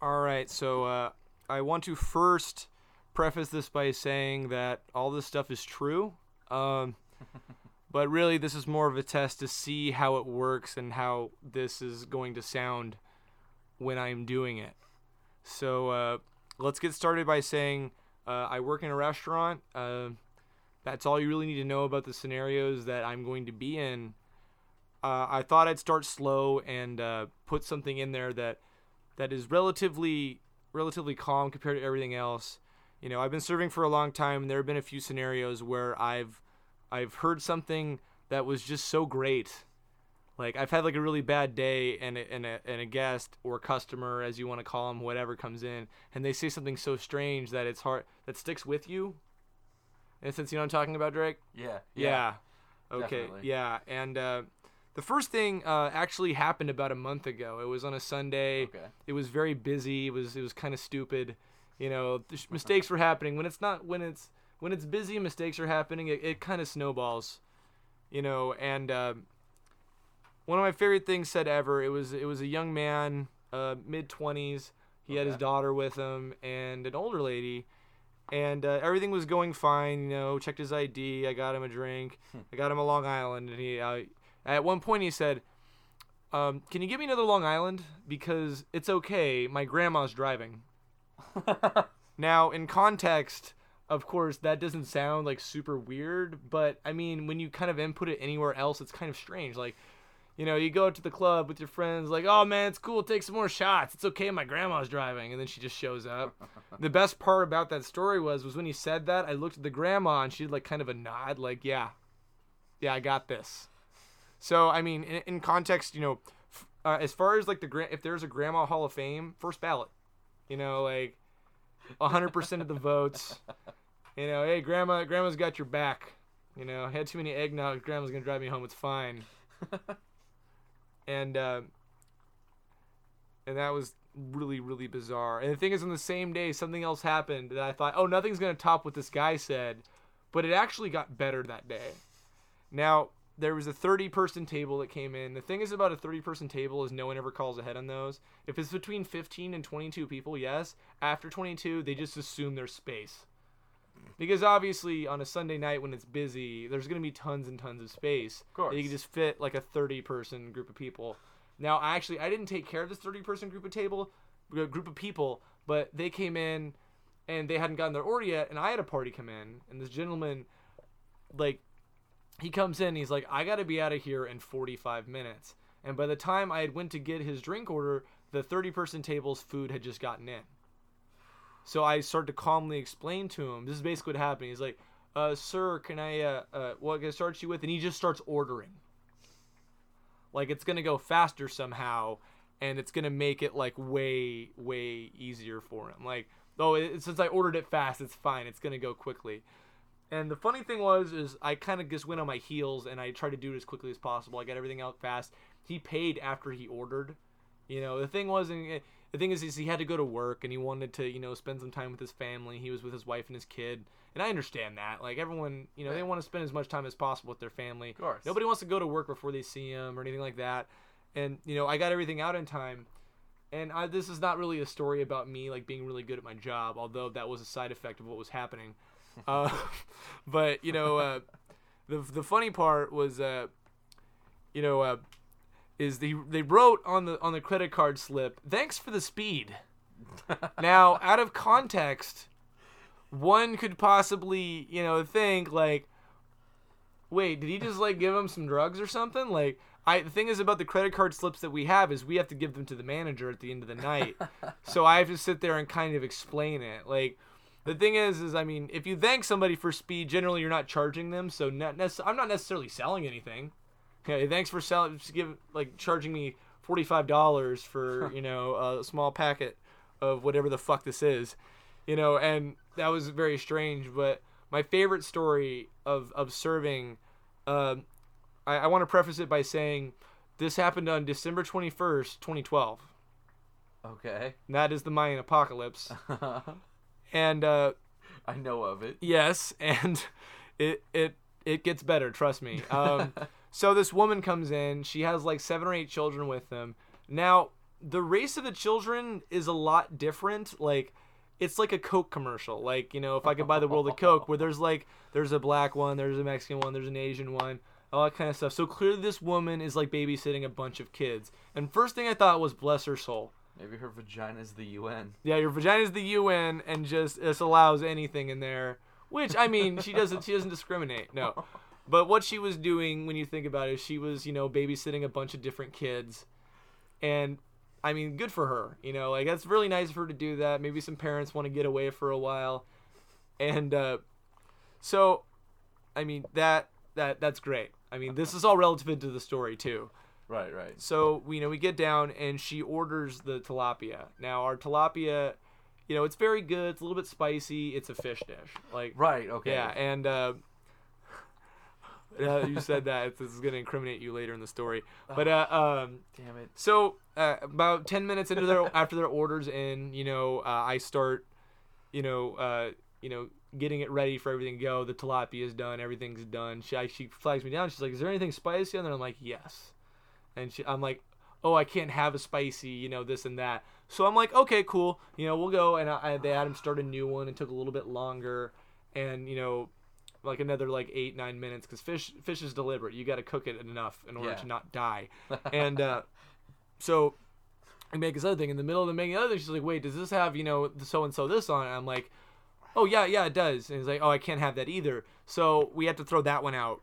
All right, so uh, I want to first preface this by saying that all this stuff is true, um, but really this is more of a test to see how it works and how this is going to sound when I'm doing it. So uh, let's get started by saying uh, I work in a restaurant. Uh, that's all you really need to know about the scenarios that I'm going to be in. Uh, I thought I'd start slow and uh, put something in there that that is relatively relatively calm compared to everything else. You know, I've been serving for a long time, and there have been a few scenarios where I've I've heard something that was just so great. Like I've had like a really bad day, and a, and a, and a guest or customer, as you want to call them, whatever comes in, and they say something so strange that it's hard that sticks with you. And since you know what I'm talking about, Drake. Yeah. Yeah. Okay. definitely. Yeah, and uh, the first thing uh, actually happened about a month ago. It was on a Sunday. Okay. It was very busy. It was it was kind of stupid. You know, mistakes were happening when it's not when it's when it's busy. Mistakes are happening. It, it kind of snowballs. You know, and um one of my favorite things said ever. It was it was a young man, uh, mid twenties. He had his daughter with him and an older lady, and uh, everything was going fine. You know, checked his ID. I got him a drink. I got him a Long Island, and he uh, at one point he said, um, "Can you give me another Long Island? Because it's okay. My grandma's driving." Now, in context, of course, that doesn't sound like super weird, but I mean, when you kind of input it anywhere else, it's kind of strange. Like, you know, you go to the club with your friends, like, oh man, it's cool, take some more shots. It's okay, my grandma's driving, and then she just shows up. the best part about that story was was when he said that, I looked at the grandma and she did like kind of a nod, like, yeah, yeah, I got this. So I mean, in, in context, you know, f- uh, as far as like the if there's a grandma Hall of Fame, first ballot, you know, like, hundred percent of the votes. You know, hey, grandma, grandma's got your back. You know, I had too many eggnog. Grandma's gonna drive me home. It's fine. and uh, and that was really really bizarre. And the thing is, on the same day, something else happened that I thought, oh, nothing's gonna top what this guy said, but it actually got better that day. Now there was a 30 person table that came in. The thing is about a 30 person table is no one ever calls ahead on those. If it's between 15 and 22 people, yes. After 22, they just assume there's space. Because obviously on a Sunday night when it's busy, there's going to be tons and tons of space. Of course. You can just fit like a 30 person group of people. Now, actually I didn't take care of this 30 person group of table uh, group of people, but they came in and they hadn't gotten their order yet and I had a party come in and this gentleman like he comes in he's like i gotta be out of here in 45 minutes. And by the time i had went to get his drink order the 30 person table's food had just gotten in. So i start to calmly explain to him this is basically what happened. He's like uh, sir can i uh, uh, what can i start you with? And he just starts ordering. Like it's gonna go faster somehow and it's gonna make it like way way easier for him. Like oh it, since i ordered it fast it's fine. It's gonna go quickly and the funny thing was, is I kind of just went on my heels and I tried to do it as quickly as possible. I got everything out fast. He paid after he ordered. You know, the thing was, and eh, the thing is, is he had to go to work and he wanted to, you know, spend some time with his family. He was with his wife and his kid, and I understand that. Like everyone, you know, they want to spend as much time as possible with their family. Of course. Nobody wants to go to work before they see him or anything like that. And you know, I got everything out in time. And I, this is not really a story about me like being really good at my job, although that was a side effect of what was happening. Uh, but you know, uh, the the funny part was, uh, you know, uh, is they they wrote on the on the credit card slip, "Thanks for the speed." now, out of context, one could possibly you know think like, wait, did he just like give him some drugs or something? Like, I the thing is about the credit card slips that we have is we have to give them to the manager at the end of the night, so I have to sit there and kind of explain it. Like, the thing is, is I mean, if you thank somebody for speed, generally you're not charging them, so not nec- I'm not necessarily selling anything. Okay, thanks for selling, give like charging me forty five dollars for you know a small packet of whatever the fuck this is, you know, and that was very strange. But my favorite story of of serving, um, I, I want to preface it by saying this happened on December twenty first, twenty twelve. Okay. And that is the Mayan apocalypse, and uh, I know of it. Yes, and it it it gets better. Trust me. Um, so this woman comes in. She has like seven or eight children with them. Now, the race of the children is a lot different. Like, it's like a Coke commercial. Like, you know, if I could buy the world of Coke, where there's like, there's a black one, there's a Mexican one, there's an Asian one, all that kind of stuff. So clearly, this woman is like babysitting a bunch of kids. And first thing I thought was, bless her soul. Maybe her vagina's the UN. Yeah, your vagina's the UN, and just this allows anything in there. Which I mean, she doesn't. She doesn't discriminate. No. But what she was doing, when you think about it, she was, you know, babysitting a bunch of different kids, and I mean, good for her. You know, like that's really nice of her to do that. Maybe some parents want to get away for a while, and uh, so, I mean that that that's great. I mean, this is all relative to the story too. Right, right. So we you know we get down and she orders the tilapia. Now our tilapia, you know, it's very good. It's a little bit spicy. It's a fish dish. Like Right, okay. yeah, and uh, yeah, you said that this is gonna incriminate you later in the story. But uh, um, Damn it. so uh, about ten minutes into their after their orders in, you know, uh, I start, you know, uh, you know, getting it ready for everything to go. The tilapia is done. Everything's done. She I, she flags me down. She's like, "Is there anything spicy?" On?" And I'm like, "Yes." And she, I'm like, "Oh, I can't have a spicy, you know, this and that." So I'm like, "Okay, cool. You know, we'll go." And I, I, they had him start a new one. It took a little bit longer, and you know, like another like eight nine minutes because fish fish is deliberate. You got to cook it enough in order Yeah. to not die. And uh, so I make this other thing in the middle of the making the other thing. She's like, "Wait, does this have you know so and so this on?" it?" I'm like, "Oh yeah, yeah, it does." And he's like, "Oh, I can't have that either." So we had to throw that one out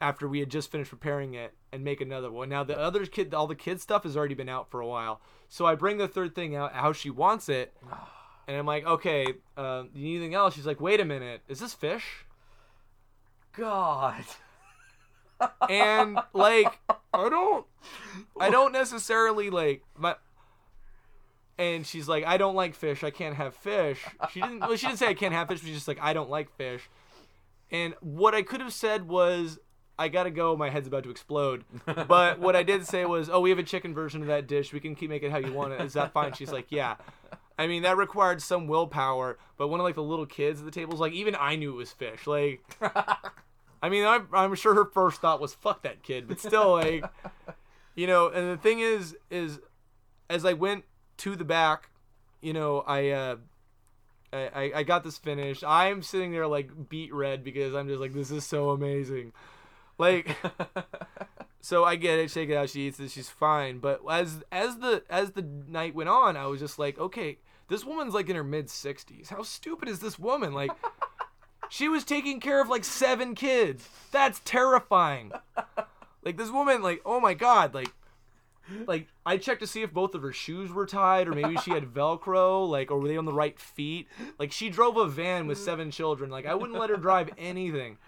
after we had just finished preparing it and make another one. Now the other kid, all the kid stuff has already been out for a while. So I bring the third thing out how she wants it, and I'm like, "Okay, uh, you need anything else?" She's like, "Wait a minute, is this fish?" God. and like I don't I don't necessarily like my and she's like I don't like fish I can't have fish she didn't well she didn't say I can't have fish she's just like I don't like fish and what I could have said was I gotta go my head's about to explode. But what I did say was oh we have a chicken version of that dish. We can keep making it how you want it. Is that fine? She's like yeah. I mean that required some willpower but one of like the little kids at the table was like even I knew it was fish. Like I mean, I'm, I'm sure her first thought was "fuck that kid," but still, like, you know. And the thing is, is as I went to the back, you know, I, uh, I, I- I got this finished. I'm sitting there like beet red because I'm just like, this is so amazing, like. So I get it, shake it out. She eats it. She's fine. But as as the as the night went on, I was just like, okay, this woman's like in her mid sixties. How stupid is this woman? Like, she was taking care of like seven kids. That's terrifying. Like this woman, like, oh my god, like, like I checked to see if both of her shoes were tied, or maybe she had Velcro, like, or were they on the right feet? Like, she drove a van with seven children. Like, I wouldn't let her drive anything.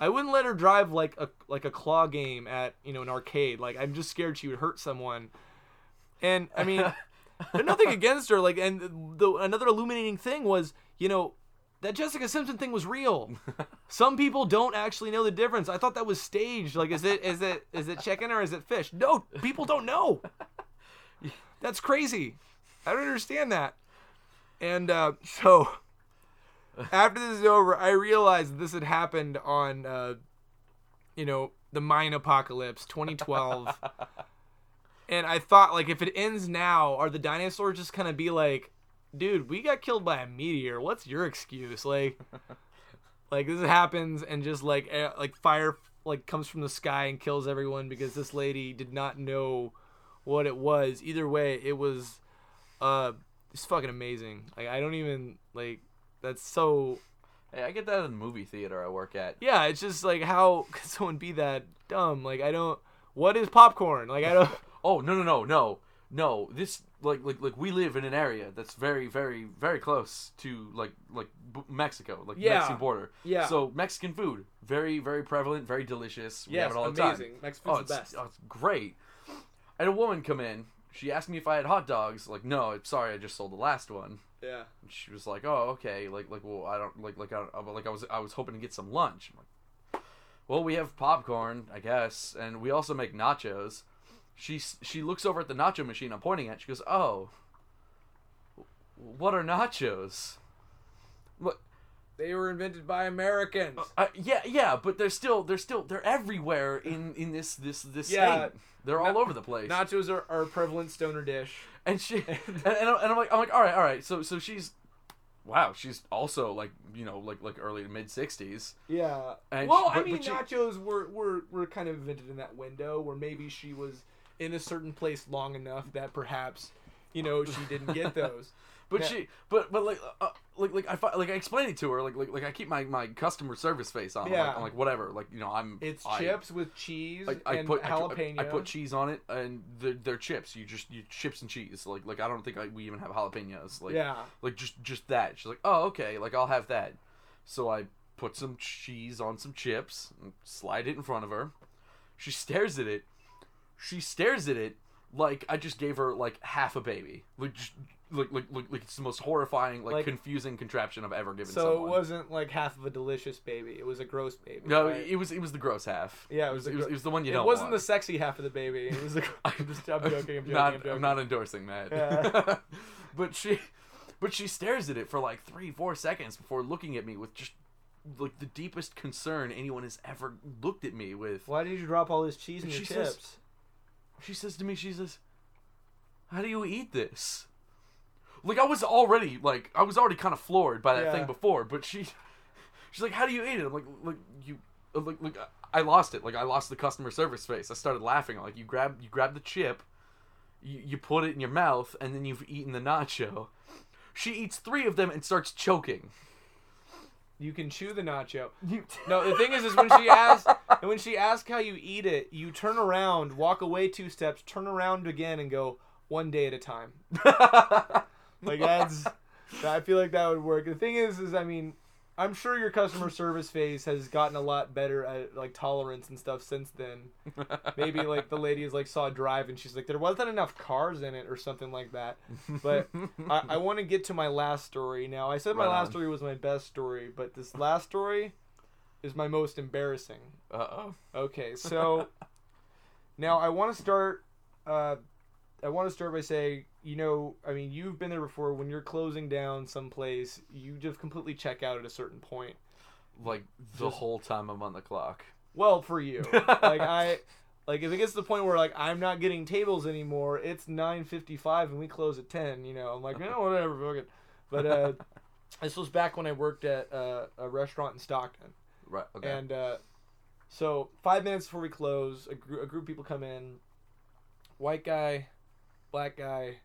I wouldn't let her drive like a like a claw game at you know an arcade. Like, I'm just scared she would hurt someone. And I mean, there's nothing against her. Like, and the another illuminating thing was, you know, that Jessica Simpson thing was real. Some people don't actually know the difference. I thought that was staged. Like, is it is it is it chicken or is it fish? No, people don't know. That's crazy. I don't understand that. And uh, so, after this is over, I realized this had happened on, uh, you know, the Mayan apocalypse, 2012. and I thought, like, if it ends now, are the dinosaurs just gonna be like, dude, we got killed by a meteor. What's your excuse? Like, like this happens and just like eh, like fire like comes from the sky and kills everyone because this lady did not know what it was. Either way, it was uh it's fucking amazing. Like I don't even like that's so Hey, I get that in the movie theater I work at. yeah, it's just like how could someone be that dumb? Like I don't what is popcorn? Like I don't Oh no no no no no! This like like like we live in an area that's very very very close to like like B- Mexico, like Yeah. Mexican border. Yeah. So Mexican food, very very prevalent, very delicious. We Yes, it all the amazing. time. Mexican oh, food's it's, the best. oh, it's great. I had a woman come in. She asked me if I had hot dogs. Like, no, I'm sorry, I just sold the last one. Yeah. And she was like, "Oh, okay. Like, like, well, I don't like, like, I, like, I was, I was hoping to get some lunch." I'm like, "Well, we have popcorn, I guess, and we also make nachos." She, she looks over at the nacho machine I'm pointing at. She goes, "Oh, what are nachos?" What? They were invented by Americans. Uh, yeah, yeah, but they're still they're still they're everywhere in in this this this Yeah. state. They're all over the place. Nachos are, are a prevalent stoner dish. and she and, and, I'm, and I'm like I'm like all right all right so so she's wow she's also like you know like like early to mid sixties Yeah. And well, she- I mean, she- nachos were, were were kind of invented in that window where maybe she was in a certain place long enough that perhaps, you know, she didn't get those. But Yeah. she but but like uh, like like I like I explained it to her like like like I keep my my customer service face on Yeah. like, I'm like whatever like you know I'm It's I, chips with cheese I, I and put I, jalapeno. I put cheese on it and they're, they're chips you just you chips and cheese like like I don't think I, we even have jalapenos like yeah. like just just that she's like oh okay like I'll have that so I put some cheese on some chips and slide it in front of her she stares at it she stares at it like I just gave her like half a baby like just like like like, like it's the most horrifying like, Like- confusing contraption I've ever given So someone it wasn't like half of a delicious baby. It was a gross baby. no right? it was it was the gross half Yeah, it was it was, gro- it was the one you don't it wasn't want. the sexy half of the baby. It was the. I'm just. I'm joking. I'm joking. not, I'm joking. not endorsing that. Yeah. but she, but she stares at it for like three, four seconds before looking at me with just like the deepest concern anyone has ever looked at me with. Why did you drop all this cheese in your She says- chips? She says to me, she says, "How do you eat this?" Like I was already like I was already kind of floored by that Yeah. thing before, but she, she's like, "How do you eat it?" I'm like, like you, uh, like like I lost it. Like I lost the customer service face. I started laughing. I'm like you grab you grab the chip, you, you put it in your mouth, and then you've eaten the nacho. She eats three of them and starts choking. You can chew the nacho. You, No, the thing is, is when she asks, and when she asks how you eat it, you turn around, walk away two steps, turn around again, and go one day at a time. Like that's, I feel like that would work. The thing is, is I mean, I'm sure your customer service face has gotten a lot better at like tolerance and stuff since then. Maybe like the lady is like saw a drive and she's like, there wasn't enough cars in it or something like that. But I, I want to get to my last story now. I said my Right last on. story was my best story, but this last story is my most embarrassing. uh oh. Okay, so now I want to start. Uh, I want to start by saying, you know, I mean, you've been there before. When you're closing down someplace, you just completely check out at a certain point. Like the Just- whole time I'm on the clock. Well, for you, like I, like if it gets to the point where like I'm not getting tables anymore, it's nine fifty five and we close at ten. You know, I'm like, no, whatever, fuck it. But uh, this was back when I worked at uh, a restaurant in Stockton. Right. Okay. And uh, so five minutes before we close, a, gr- a group of people come in. White guy, black guy,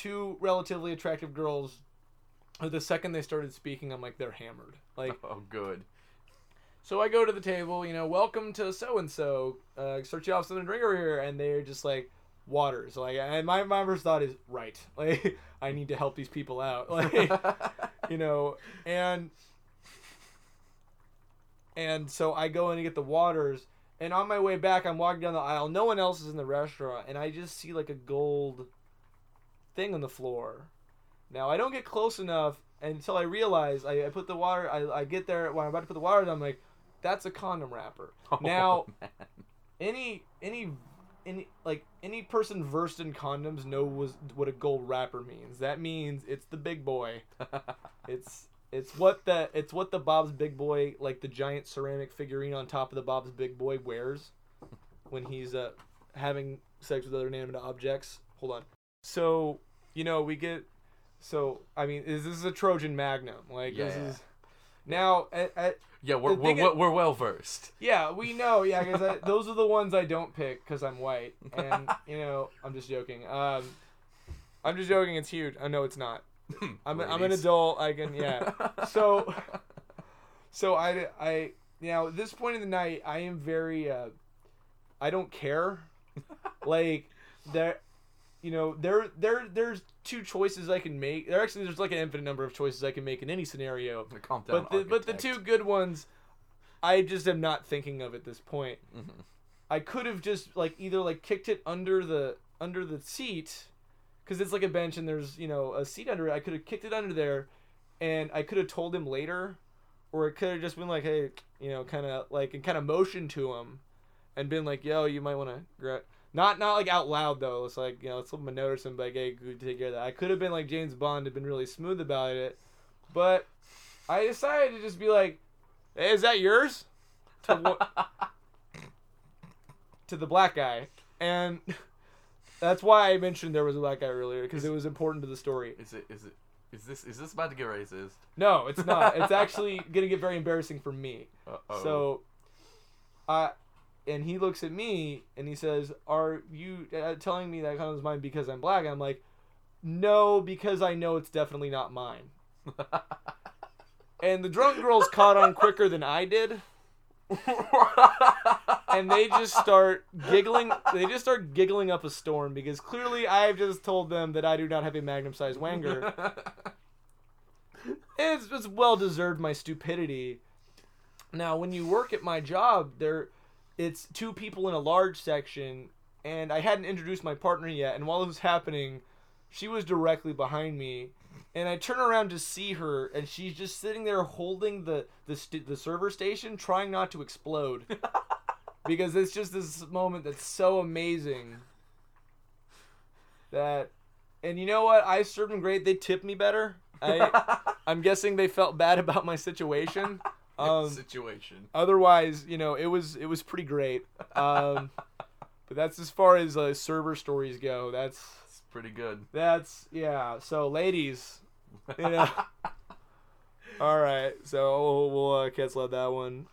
two relatively attractive girls. The second they started speaking, I'm like, they're hammered. Like, oh, good. so I go to the table, you know, welcome to so and so. Uh, Start you off something to drink over here, and they're just like, waters. Like, and my my first thought is, right, like, I need to help these people out. Like, you know and and so i go in to get the waters and on my way back i'm walking down the aisle no one else is in the restaurant and i just see like a gold thing on the floor now i don't get close enough until i realize i, I put the water I, I get there when i'm about to put the water down i'm like that's a condom wrapper Now- Oh, man. any any any like any person versed in condoms know was what a gold wrapper means. That means it's the big boy. It's it's what the it's what the Bob's Big Boy like the giant ceramic figurine on top of the Bob's Big Boy wears when he's uh having sex with other inanimate objects. Hold on. So you know we get so I mean is this is a Trojan Magnum like this is now at, at yeah, we're we're, we're, well versed. yeah, we know. Yeah, because those are the ones I don't pick because I'm white, and you know, I'm just joking. Um, I'm just joking. It's huge. I know it's not. I'm, I'm an adult. I can yeah. So, so I I now at this point in the night I am very uh, I don't care. like there, you know there there there's two choices I can make. There actually there's like an infinite number of choices I can make in any scenario. Calm down. But the, but the two good ones, I just am not thinking of at this point. Mhm. I could have just like either like kicked it under the under the seat, because it's like a bench and there's you know a seat under it. I could have kicked it under there, and I could have told him later, or it could have just been like, hey, you know, kind of like and kind of motioned to him, and been like, yo, you might want to grab. Not not like out loud though. It's like you know, him a note or something. Like, hey, good, take care of that. I could have been like James Bond, had been really smooth about it, but I decided to just be like, hey, "Is that yours?" To, one- to the black guy, and that's why I mentioned there was a black guy earlier because it was important to the story. Is it? Is it? Is this? Is this about to get racist? No, it's not. It's actually gonna get very embarrassing for me. Uh-oh. So, uh, and he looks at me and he says, "Are you uh, telling me that condom is mine because I'm black?" And I'm like, "No, because I know it's definitely not mine." And the drunk girls caught on quicker than I did, and they just start giggling. They just start giggling up a storm because clearly I've just told them that I do not have a magnum-sized wanger. it's, it's well deserved my stupidity. Now, when you work at my job, there, it's two people in a large section, and I hadn't introduced my partner yet. And while it was happening, she was directly behind me, and I turn around to see her, and she's just sitting there holding the the, st- the server station, trying not to explode, because it's just this moment that's so amazing. That, and you know what? I served them great. They tipped me better. I, I'm guessing they felt bad about my situation. Um, situation. otherwise, you know, it was it was pretty great. Um, but that's as far as uh, server stories go. That's It's pretty good. that's yeah. So ladies, you know. All right, so we'll, we'll uh, cancel out that one.